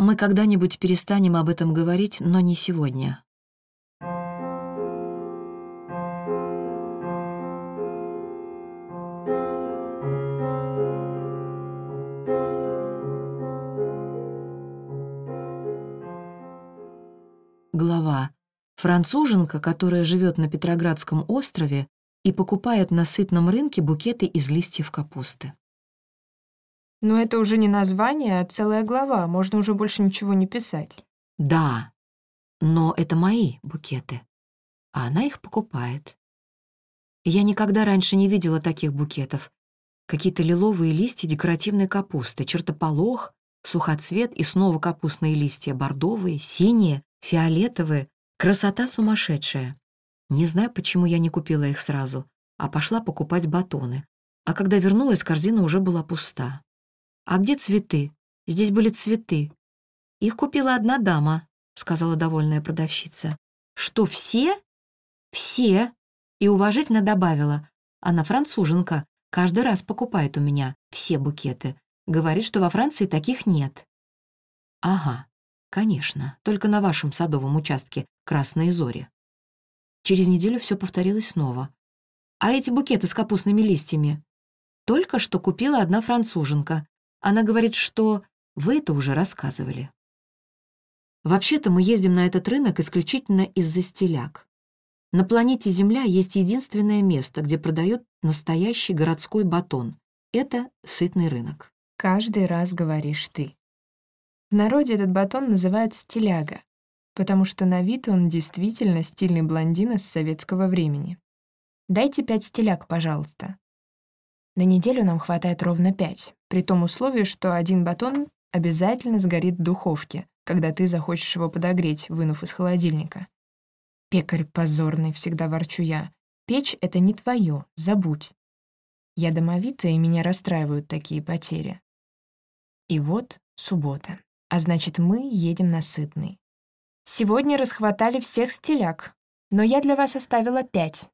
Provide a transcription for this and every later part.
Мы когда-нибудь перестанем об этом говорить, но не сегодня. Глава. Француженка, которая живет на Петроградском острове и покупает на сытном рынке букеты из листьев капусты. Но это уже не название, а целая глава, можно уже больше ничего не писать. Да, но это мои букеты, а она их покупает. Я никогда раньше не видела таких букетов. Какие-то лиловые листья декоративной капусты, чертополох, сухоцвет и снова капустные листья, бордовые, синие, фиолетовые. Красота сумасшедшая. Не знаю, почему я не купила их сразу, а пошла покупать батоны. А когда вернулась, корзина уже была пуста. «А где цветы? Здесь были цветы». «Их купила одна дама», — сказала довольная продавщица. «Что, все?» «Все», — и уважительно добавила. «Она француженка, каждый раз покупает у меня все букеты. Говорит, что во Франции таких нет». «Ага, конечно, только на вашем садовом участке красные зори». Через неделю все повторилось снова. «А эти букеты с капустными листьями?» «Только что купила одна француженка. Она говорит, что вы это уже рассказывали. Вообще-то мы ездим на этот рынок исключительно из-за стиляк. На планете Земля есть единственное место, где продают настоящий городской батон. Это сытный рынок. Каждый раз говоришь ты. В народе этот батон называют стиляга, потому что на вид он действительно стильный блондин из советского времени. Дайте пять стиляк, пожалуйста. На неделю нам хватает ровно пять, при том условии, что один батон обязательно сгорит в духовке, когда ты захочешь его подогреть, вынув из холодильника. Пекарь позорный, всегда ворчу я. Печь — это не твое, забудь. Я домовитая, и меня расстраивают такие потери. И вот суббота. А значит, мы едем на сытный. Сегодня расхватали всех стиляк, но я для вас оставила пять.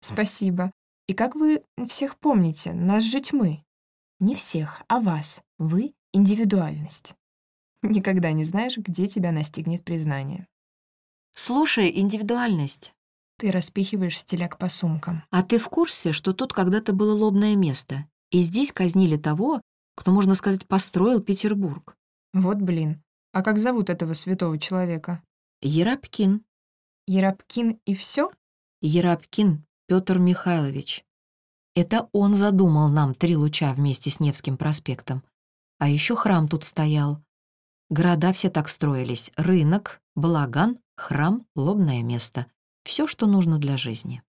Спасибо. И как вы всех помните, нас же тьмы. Не всех, а вас. Вы — индивидуальность. Никогда не знаешь, где тебя настигнет признание. Слушай, индивидуальность. Ты распихиваешь стиляк по сумкам. А ты в курсе, что тут когда-то было лобное место? И здесь казнили того, кто, можно сказать, построил Петербург. Вот блин. А как зовут этого святого человека? Ерапкин. Ерапкин и все? Ерапкин Петр Михайлович. Это он задумал нам три луча вместе с Невским проспектом. А еще храм тут стоял. Города все так строились. Рынок, балаган, храм, лобное место. Все, что нужно для жизни.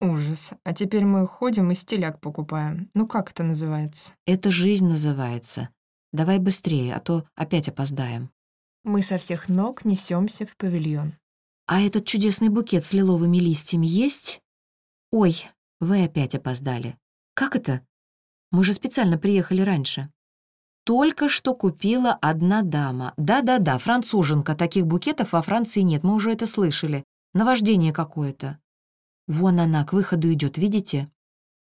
Ужас. А теперь мы ходим и стиляк покупаем. Ну как это называется? Это жизнь называется. Давай быстрее, а то опять опоздаем. Мы со всех ног несемся в павильон. А этот чудесный букет с лиловыми листьями есть? «Ой, вы опять опоздали. Как это? Мы же специально приехали раньше». «Только что купила одна дама. Да-да-да, француженка. Таких букетов во Франции нет, мы уже это слышали. Наваждение какое-то». Вон она, к выходу идет, видите?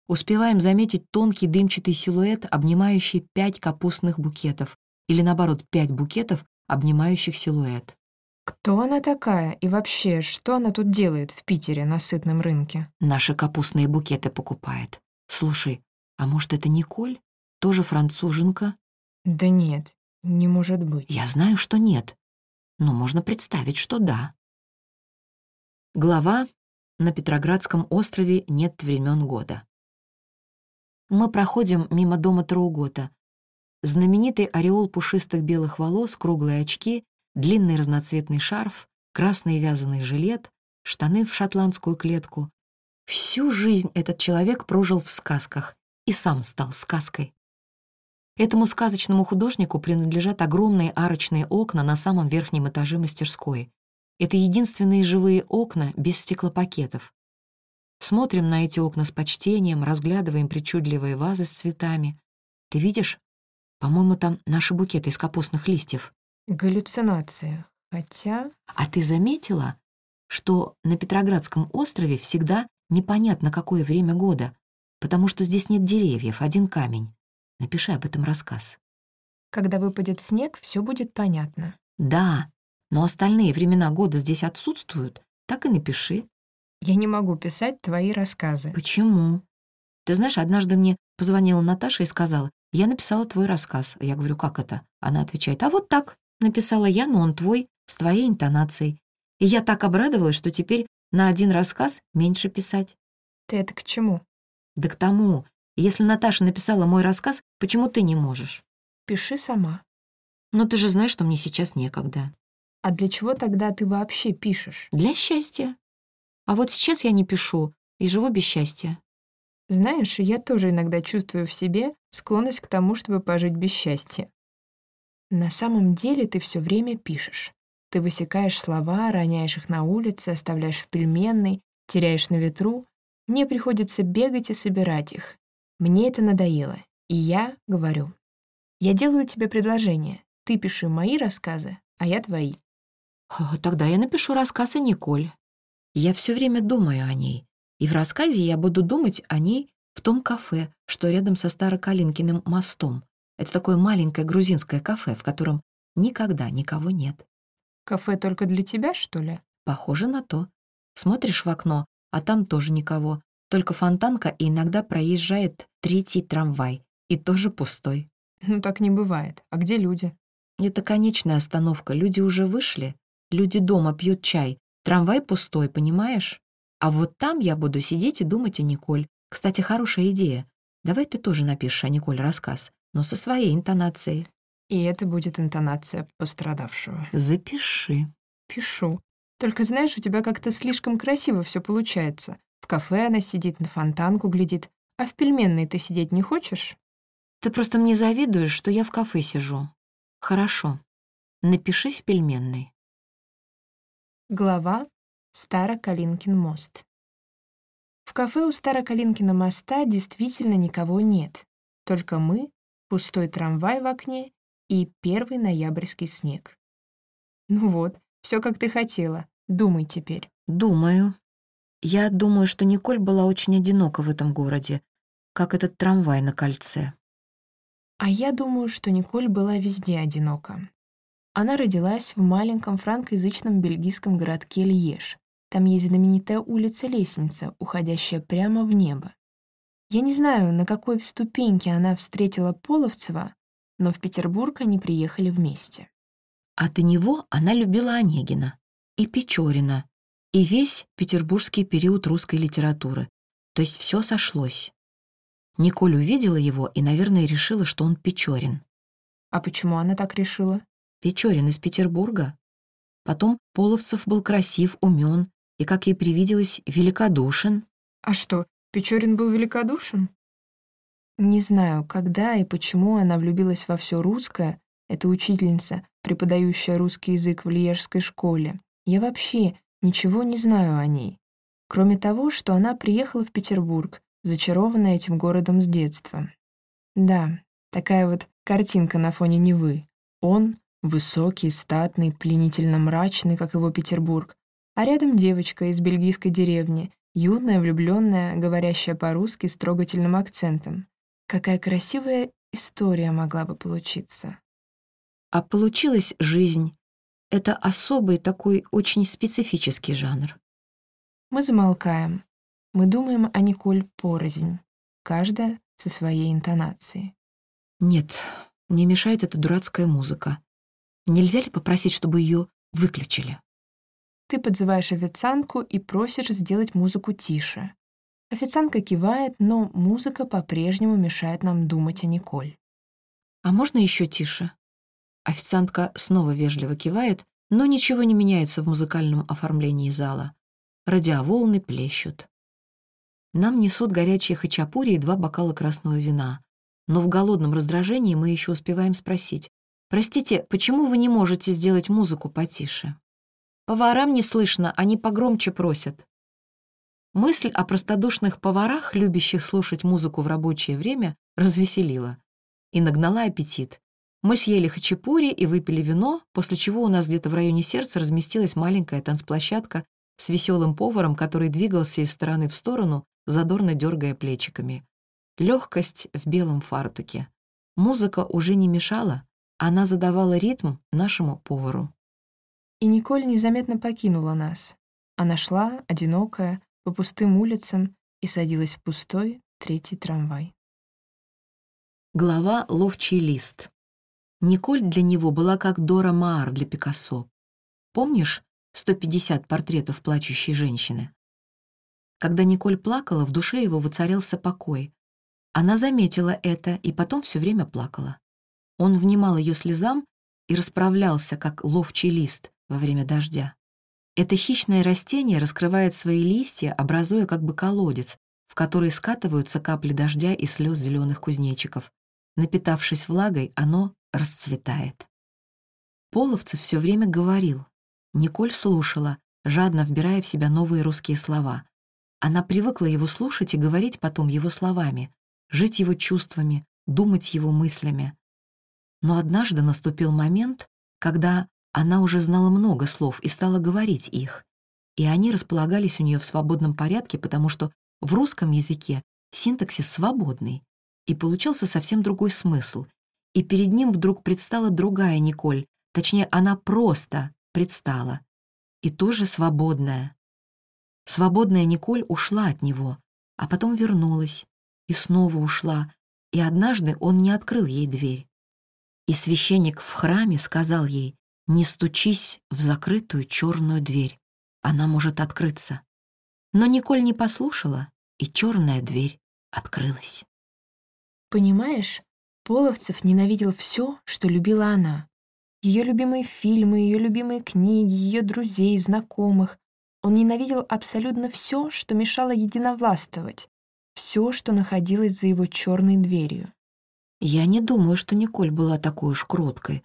Успеваем заметить тонкий дымчатый силуэт, обнимающий пять капустных букетов, или наоборот, пять букетов, обнимающих силуэт. Кто она такая и вообще, что она тут делает в Питере на сытном рынке? Наши капустные букеты покупает. Слушай, а может, это Николь? Тоже француженка? Да нет, не может быть. Я знаю, что нет. Но можно представить, что да. Глава «На Петроградском острове нет времен года». Мы проходим мимо дома Траугота. Знаменитый ореол пушистых белых волос, круглые очки длинный разноцветный шарф, красный вязаный жилет, штаны в шотландскую клетку. Всю жизнь этот человек прожил в сказках и сам стал сказкой. Этому сказочному художнику принадлежат огромные арочные окна на самом верхнем этаже мастерской. Это единственные живые окна без стеклопакетов. Смотрим на эти окна с почтением, разглядываем причудливые вазы с цветами. Ты видишь? По-моему, там наши букеты из капустных листьев. Галлюцинация. Хотя... А ты заметила, что на Петроградском острове всегда непонятно какое время года, потому что здесь нет деревьев, один камень. Напиши об этом рассказ. Когда выпадет снег, все будет понятно. Да, но остальные времена года здесь отсутствуют. Так и напиши. Я не могу писать твои рассказы. Почему? Ты знаешь, однажды мне позвонила Наташа и сказала, я написала твой рассказ. Я говорю, как это? Она отвечает, а вот так. Написала я, но он твой, с твоей интонацией. И я так обрадовалась, что теперь на один рассказ меньше писать. Ты это к чему? Да к тому, если Наташа написала мой рассказ, почему ты не можешь? Пиши сама. Но ты же знаешь, что мне сейчас некогда. А для чего тогда ты вообще пишешь? Для счастья. А вот сейчас я не пишу и живу без счастья. Знаешь, я тоже иногда чувствую в себе склонность к тому, чтобы пожить без счастья. На самом деле ты все время пишешь. Ты высекаешь слова, роняешь их на улице, оставляешь в пельменной, теряешь на ветру. Мне приходится бегать и собирать их. Мне это надоело, и я говорю. Я делаю тебе предложение. Ты пиши мои рассказы, а я твои. Тогда я напишу рассказ о Николь. Я все время думаю о ней. И в рассказе я буду думать о ней в том кафе, что рядом со Старокалинкиным мостом. Это такое маленькое грузинское кафе, в котором никогда никого нет. Кафе только для тебя, что ли? Похоже на то. Смотришь в окно, а там тоже никого. Только фонтанка и иногда проезжает третий трамвай. И тоже пустой. Ну так не бывает. А где люди? Это конечная остановка. Люди уже вышли. Люди дома пьют чай. Трамвай пустой, понимаешь? А вот там я буду сидеть и думать о Николь. Кстати, хорошая идея. Давай ты тоже напишешь о Николь рассказ, но со своей интонацией. И это будет интонация пострадавшего. Запиши. Пишу. Только знаешь, у тебя как-то слишком красиво все получается. В кафе она сидит, на фонтанку глядит. А в пельменной ты сидеть не хочешь? Ты просто мне завидуешь, что я в кафе сижу. Хорошо. Напиши в пельменной. Глава Старокалинкин мост. В кафе у Старокалинкина моста действительно никого нет. Только мы, пустой трамвай в окне и первый ноябрьский снег. Ну вот, все как ты хотела. Думай теперь. Думаю. Я думаю, что Николь была очень одинока в этом городе, как этот трамвай на кольце. А я думаю, что Николь была везде одинока. Она родилась в маленьком франкоязычном бельгийском городке Льеж. Там есть знаменитая улица-лестница, уходящая прямо в небо. Я не знаю, на какой ступеньке она встретила Половцева, но в Петербург они приехали вместе. А до него она любила Онегина и Печорина, и весь петербургский период русской литературы. То есть все сошлось. Николь увидела его и, наверное, решила, что он Печорин. А почему она так решила? Печорин из Петербурга. Потом Половцев был красив, умен и, как ей привиделось, великодушен. А что, Печорин был великодушен? Не знаю, когда и почему она влюбилась во все русское, эта учительница, преподающая русский язык в Льежской школе. Я вообще ничего не знаю о ней. Кроме того, что она приехала в Петербург, зачарованная этим городом с детства. Да, такая вот картинка на фоне Невы. Он Высокий, статный, пленительно мрачный, как его Петербург. А рядом девочка из бельгийской деревни, юная, влюбленная, говорящая по-русски с трогательным акцентом. Какая красивая история могла бы получиться. А получилась жизнь. Это особый такой очень специфический жанр. Мы замолкаем. Мы думаем о Николь порознь, каждая со своей интонацией. Нет, не мешает эта дурацкая музыка. Нельзя ли попросить, чтобы ее выключили? Ты подзываешь официантку и просишь сделать музыку тише. Официантка кивает, но музыка по-прежнему мешает нам думать о Николь. «А можно еще тише?» Официантка снова вежливо кивает, но ничего не меняется в музыкальном оформлении зала. Радиоволны плещут. Нам несут горячие хачапури и два бокала красного вина. Но в голодном раздражении мы еще успеваем спросить, «Простите, почему вы не можете сделать музыку потише?» «Поварам не слышно, они погромче просят». Мысль о простодушных поварах, любящих слушать музыку в рабочее время, развеселила и нагнала аппетит. Мы съели хачапури и выпили вино, после чего у нас где-то в районе сердца разместилась маленькая танцплощадка с веселым поваром, который двигался из стороны в сторону, задорно дергая плечиками. Легкость в белом фартуке. Музыка уже не мешала, она задавала ритм нашему повару. И Николь незаметно покинула нас. Она шла, одинокая, по пустым улицам и садилась в пустой третий трамвай. Глава «Ловчий лист». Николь для него была как Дора Маар для Пикассо. Помнишь 150 портретов плачущей женщины? Когда Николь плакала, в душе его воцарился покой. Она заметила это и потом все время плакала. Он внимал ее слезам и расправлялся, как ловчий лист во время дождя. Это хищное растение раскрывает свои листья, образуя как бы колодец, в который скатываются капли дождя и слез зеленых кузнечиков. Напитавшись влагой, оно расцветает. Половцев все время говорил. Николь слушала, жадно вбирая в себя новые русские слова. Она привыкла его слушать и говорить потом его словами, жить его чувствами, думать его мыслями. Но однажды наступил момент, когда она уже знала много слов и стала говорить их. И они располагались у нее в свободном порядке, потому что в русском языке синтаксис свободный, и получался совсем другой смысл. И перед ним вдруг предстала другая Николь, точнее, она просто предстала. И тоже свободная. Свободная Николь ушла от него, а потом вернулась и снова ушла, и однажды он не открыл ей дверь. И священник в храме сказал ей, «Не стучись в закрытую черную дверь, она может открыться». Но Николь не послушала, и черная дверь открылась. Понимаешь, Половцев ненавидел все, что любила она. Ее любимые фильмы, ее любимые книги, ее друзей, знакомых. Он ненавидел абсолютно все, что мешало единовластвовать, все, что находилось за его черной дверью. Я не думаю, что Николь была такой уж кроткой.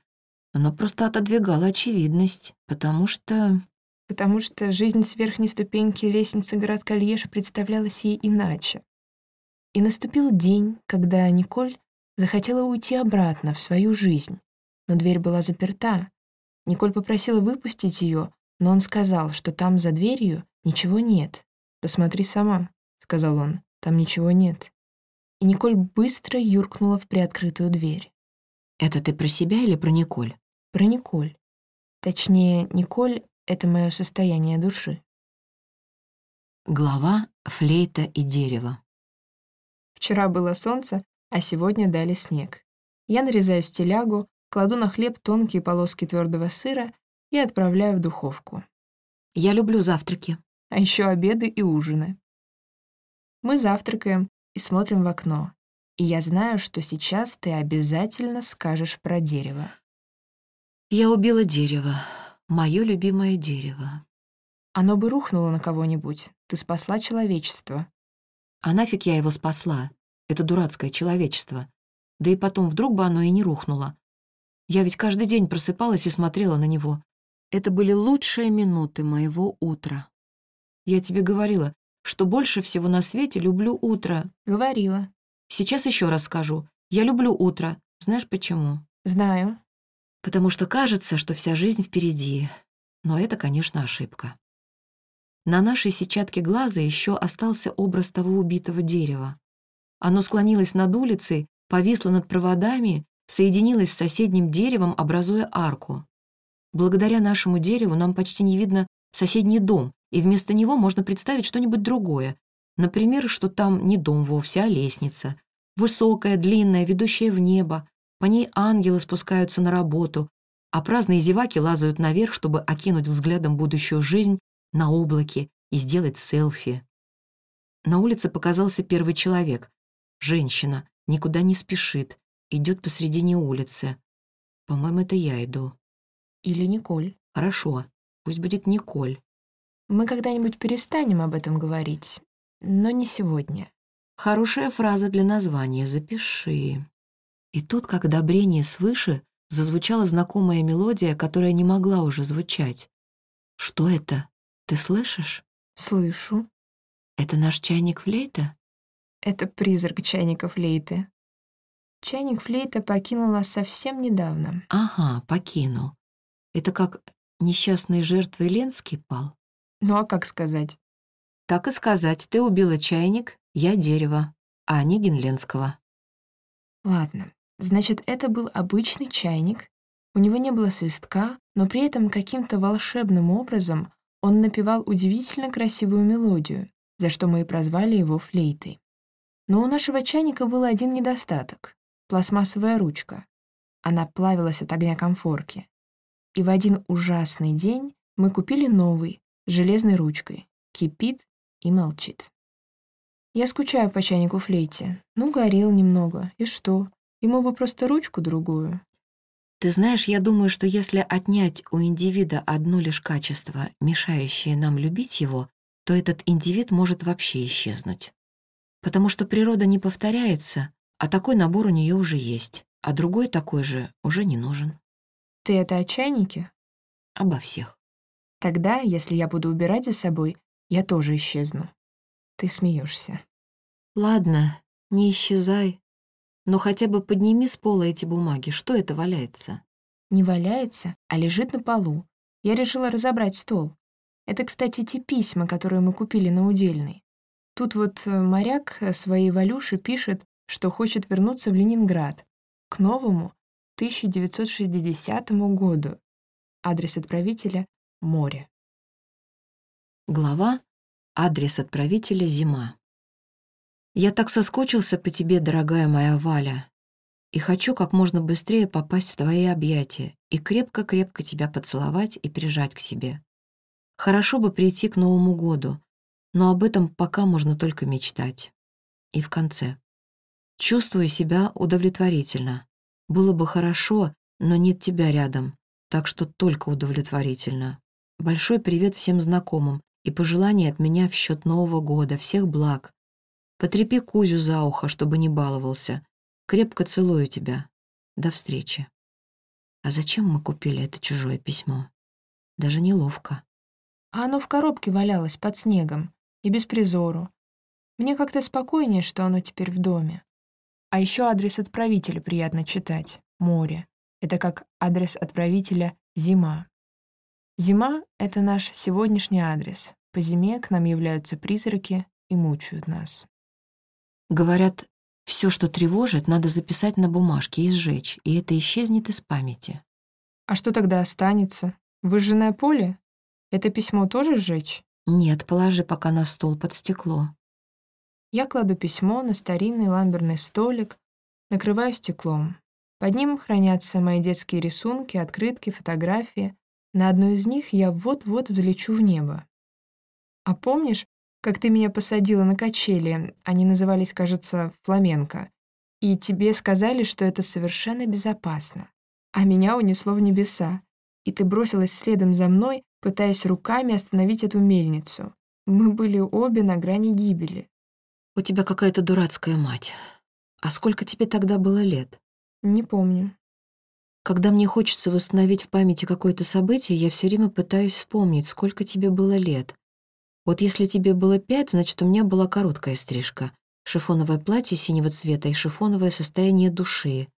Она просто отодвигала очевидность, потому что... Потому что жизнь с верхней ступеньки лестницы городка Льеж представлялась ей иначе. И наступил день, когда Николь захотела уйти обратно в свою жизнь, но дверь была заперта. Николь попросила выпустить ее, но он сказал, что там за дверью ничего нет. «Посмотри сама», — сказал он, — «там ничего нет» и Николь быстро юркнула в приоткрытую дверь. «Это ты про себя или про Николь?» «Про Николь. Точнее, Николь — это мое состояние души». Глава «Флейта и дерево». Вчера было солнце, а сегодня дали снег. Я нарезаю стилягу, кладу на хлеб тонкие полоски твердого сыра и отправляю в духовку. Я люблю завтраки. А еще обеды и ужины. Мы завтракаем, и смотрим в окно. И я знаю, что сейчас ты обязательно скажешь про дерево. Я убила дерево. Мое любимое дерево. Оно бы рухнуло на кого-нибудь. Ты спасла человечество. А нафиг я его спасла? Это дурацкое человечество. Да и потом, вдруг бы оно и не рухнуло. Я ведь каждый день просыпалась и смотрела на него. Это были лучшие минуты моего утра. Я тебе говорила, что больше всего на свете люблю утро. Говорила. Сейчас еще раз скажу. Я люблю утро. Знаешь почему? Знаю. Потому что кажется, что вся жизнь впереди. Но это, конечно, ошибка. На нашей сетчатке глаза еще остался образ того убитого дерева. Оно склонилось над улицей, повисло над проводами, соединилось с соседним деревом, образуя арку. Благодаря нашему дереву нам почти не видно соседний дом, и вместо него можно представить что-нибудь другое. Например, что там не дом вовсе, а лестница. Высокая, длинная, ведущая в небо. По ней ангелы спускаются на работу, а праздные зеваки лазают наверх, чтобы окинуть взглядом будущую жизнь на облаке и сделать селфи. На улице показался первый человек. Женщина, никуда не спешит, идет посредине улицы. По-моему, это я иду. Или Николь. Хорошо, пусть будет Николь. Мы когда-нибудь перестанем об этом говорить, но не сегодня. Хорошая фраза для названия, запиши. И тут, как одобрение свыше, зазвучала знакомая мелодия, которая не могла уже звучать. Что это? Ты слышишь? Слышу. Это наш чайник флейта? Это призрак чайника флейты. Чайник флейта покинул нас совсем недавно. Ага, покинул. Это как несчастной жертвой Ленский пал? Ну а как сказать? Так и сказать. Ты убила чайник, я дерево, а Онегин Ленского. Ладно, Значит, это был обычный чайник, у него не было свистка, но при этом каким-то волшебным образом он напевал удивительно красивую мелодию, за что мы и прозвали его флейтой. Но у нашего чайника был один недостаток — пластмассовая ручка. Она плавилась от огня комфорки. И в один ужасный день мы купили новый, с железной ручкой, кипит и молчит. Я скучаю по чайнику флейте. Ну, горел немного. И что? Ему бы просто ручку другую. Ты знаешь, я думаю, что если отнять у индивида одно лишь качество, мешающее нам любить его, то этот индивид может вообще исчезнуть. Потому что природа не повторяется, а такой набор у нее уже есть, а другой такой же уже не нужен. Ты это о чайнике? Обо всех. Тогда, если я буду убирать за собой, я тоже исчезну. Ты смеешься. Ладно, не исчезай. Но хотя бы подними с пола эти бумаги. Что это валяется? Не валяется, а лежит на полу. Я решила разобрать стол. Это, кстати, те письма, которые мы купили на удельный. Тут вот э, моряк э, своей Валюше пишет, что хочет вернуться в Ленинград к новому 1960 году. Адрес отправителя — море. Глава «Адрес отправителя зима». Я так соскучился по тебе, дорогая моя Валя, и хочу как можно быстрее попасть в твои объятия и крепко-крепко тебя поцеловать и прижать к себе. Хорошо бы прийти к Новому году, но об этом пока можно только мечтать. И в конце. Чувствую себя удовлетворительно. Было бы хорошо, но нет тебя рядом, так что только удовлетворительно. Большой привет всем знакомым и пожелания от меня в счет Нового года, всех благ. Потрепи Кузю за ухо, чтобы не баловался. Крепко целую тебя. До встречи. А зачем мы купили это чужое письмо? Даже неловко. А оно в коробке валялось под снегом и без призору. Мне как-то спокойнее, что оно теперь в доме. А еще адрес отправителя приятно читать — море. Это как адрес отправителя — зима. Зима — это наш сегодняшний адрес. По зиме к нам являются призраки и мучают нас. Говорят, все, что тревожит, надо записать на бумажке и сжечь, и это исчезнет из памяти. А что тогда останется? Выжженное поле? Это письмо тоже сжечь? Нет, положи пока на стол под стекло. Я кладу письмо на старинный ламберный столик, накрываю стеклом. Под ним хранятся мои детские рисунки, открытки, фотографии. На одной из них я вот-вот взлечу в небо. А помнишь, как ты меня посадила на качели, они назывались, кажется, фламенко, и тебе сказали, что это совершенно безопасно, а меня унесло в небеса, и ты бросилась следом за мной, пытаясь руками остановить эту мельницу. Мы были обе на грани гибели. У тебя какая-то дурацкая мать. А сколько тебе тогда было лет? Не помню. Когда мне хочется восстановить в памяти какое-то событие, я все время пытаюсь вспомнить, сколько тебе было лет. Вот если тебе было пять, значит, у меня была короткая стрижка, шифоновое платье синего цвета и шифоновое состояние души.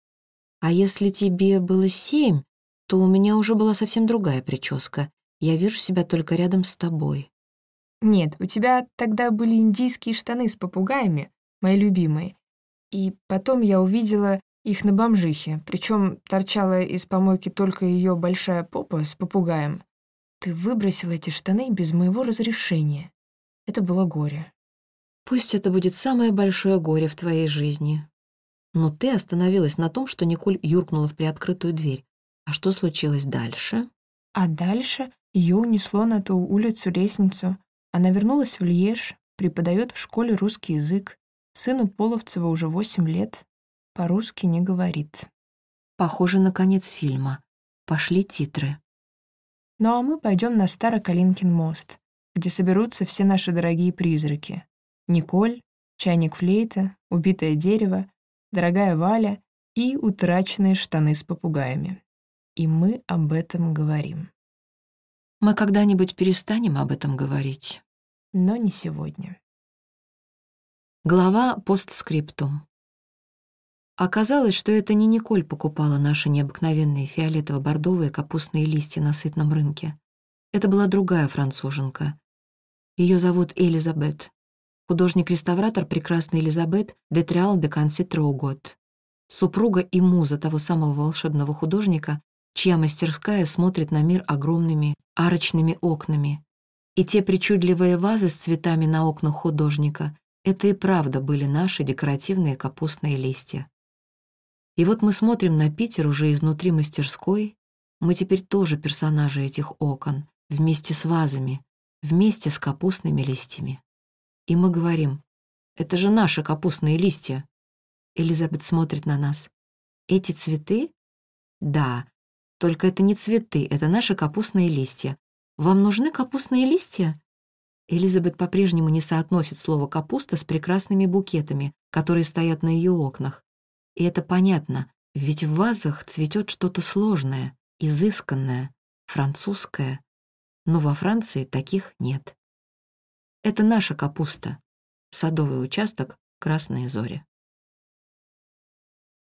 А если тебе было семь, то у меня уже была совсем другая прическа, я вижу себя только рядом с тобой. Нет, у тебя тогда были индийские штаны с попугаями, мои любимые. И потом я увидела их на бомжихе, причем торчала из помойки только ее большая попа с попугаем. Ты выбросил эти штаны без моего разрешения. Это было горе. Пусть это будет самое большое горе в твоей жизни. Но ты остановилась на том, что Николь юркнула в приоткрытую дверь. А что случилось дальше? А дальше ее унесло на ту улицу лестницу. Она вернулась в Льеж, преподает в школе русский язык. Сыну Половцева уже восемь лет. По-русски не говорит. Похоже на конец фильма. Пошли титры. Ну а мы пойдем на Старокалинкин мост, где соберутся все наши дорогие призраки. Николь, чайник флейта, убитое дерево, дорогая Валя и утраченные штаны с попугаями. И мы об этом говорим. Мы когда-нибудь перестанем об этом говорить. Но не сегодня. Глава постскриптум. Оказалось, что это не Николь покупала наши необыкновенные фиолетово-бордовые капустные листья на сытном рынке. Это была другая француженка. Ее зовут Элизабет. Художник-реставратор прекрасной Элизабет де Триал де Конси Троугот. супруга и муза того самого волшебного художника, чья мастерская смотрит на мир огромными арочными окнами. И те причудливые вазы с цветами на окнах художника — это и правда были наши декоративные капустные листья. И вот мы смотрим на Питер уже изнутри мастерской, мы теперь тоже персонажи этих окон, вместе с вазами, вместе с капустными листьями. И мы говорим, это же наши капустные листья. Элизабет смотрит на нас. Эти цветы? Да, только это не цветы, это наши капустные листья. Вам нужны капустные листья? Элизабет по-прежнему не соотносит слово «капуста» с прекрасными букетами, которые стоят на ее окнах. И это понятно, ведь в вазах цветет что-то сложное, изысканное, французское. Но во Франции таких нет. Это наша капуста. Садовый участок «Красные зори».